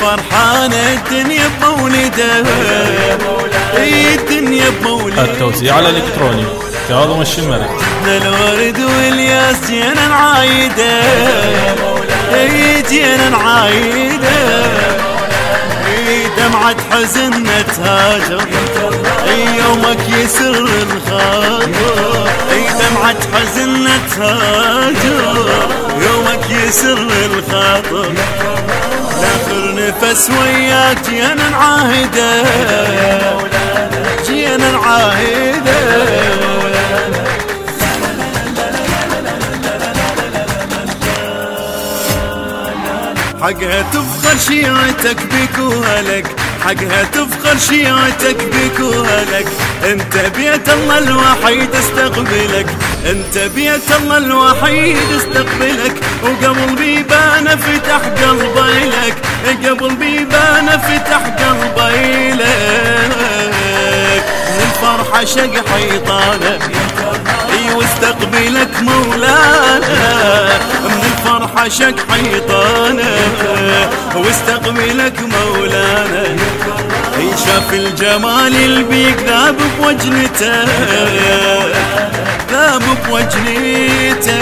فرحانة الدنيا بمولده. إي الدنيا بمولده. التوزيع الإلكتروني. كاظم الشمري الورد والياس جينا نعايده. إي جينا نعايده. إي دمعة حزن تهاجر إي يومك يسر الخاطر. إي دمعة حزن تهاجر يومك يسر الخاطر. نفس وياك جينا نعاهده. جينا نعاهده. حقها تفخر شيعتك بك وهلك. حقها تفخر شيعتك بك وهلك انت بيت الله الوحيد استقبلك. انت بيت الله الوحيد استقبلك. وقبل بيبان فتح قلبي لك. قبل بيبان فتح قلبي لك. من الفرحة شق حيطانه أي واستقبلك مولانا. من الفرحة شق حيطانه واستقبلك مولانا شاف الجمال البيك ذاب بوجنته ذاب بوجنته.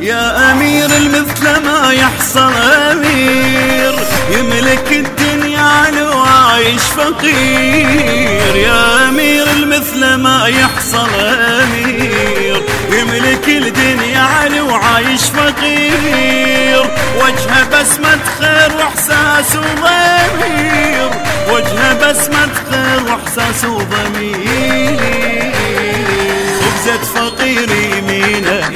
يا أمير المثل ما يحصل أمير يملك الدنيا لو عايش فقير. يا أمير المثل ما يحصل أمير يملك الدنيا لو عايش فقير. وجهه بسمة خير وإحساس وضمير وجهه بسمة خير وإحساس وضمير وبزت فقير يمينه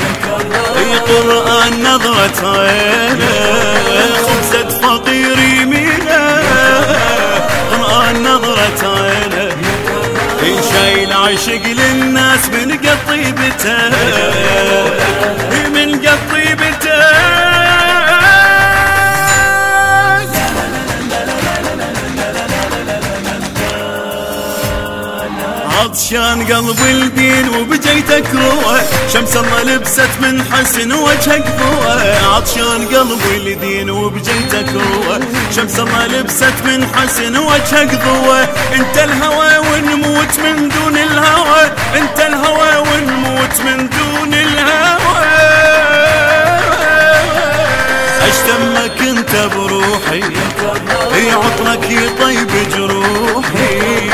اي قرآن نظرة عينه. اي شايل عشق للناس من قطيبته. من قطيبته. عطشان قلب الدين وبجيتك روح شمس الله لبست من حسن وجهك ضوء عطشان قلب الدين وبجيتك روح شمس الله لبست من حسن وجهك ضوء انت الهوى ونموت من دون الهوى. انت الهوى ونموت من دون انت بروحي إي عطرك يطيب جروحي.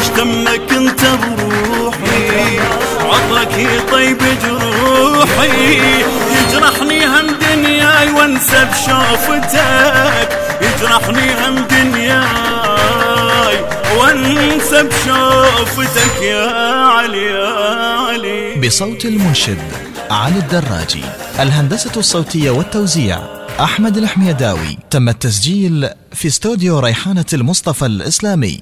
اشتمك انت بروحي عطرك يطيب جروحي. يجرحني هم دنياي وانسى بشوفتك. يجرحني هم دنياي وانسى بشوفتك يا علي يا علي. بصوت المنشد علي الدراجي الهندسة الصوتية والتوزيع. أحمد الحميداوي تم التسجيل في استوديو ريحانة المصطفى الإسلامي.